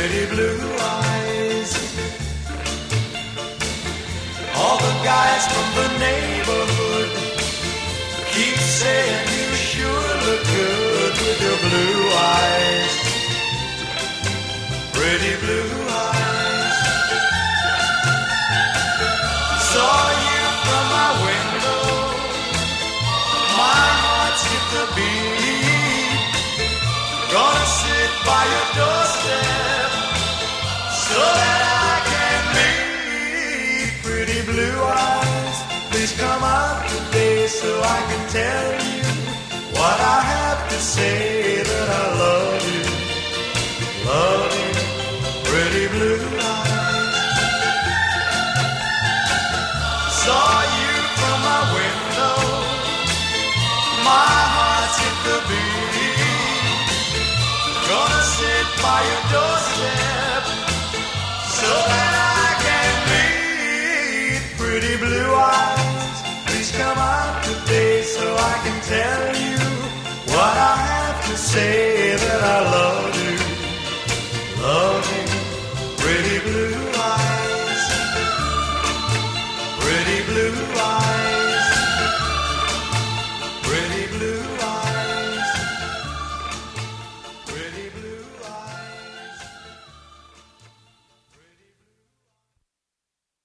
pretty blue eyes. All the guys from the neighborhood keep saying you sure look good with your blue eyes, pretty blue eyes. Saw you from my window, my heart skipped a beat. Gonna sit by your doorstep blue eyes. Please come out today so I can tell you what I have to say that I love you, love you, pretty blue eyes. Saw you from my window, my heart skipped a beat. Gonna sit by your doorstep say that I love you, love you, pretty blue eyes, pretty blue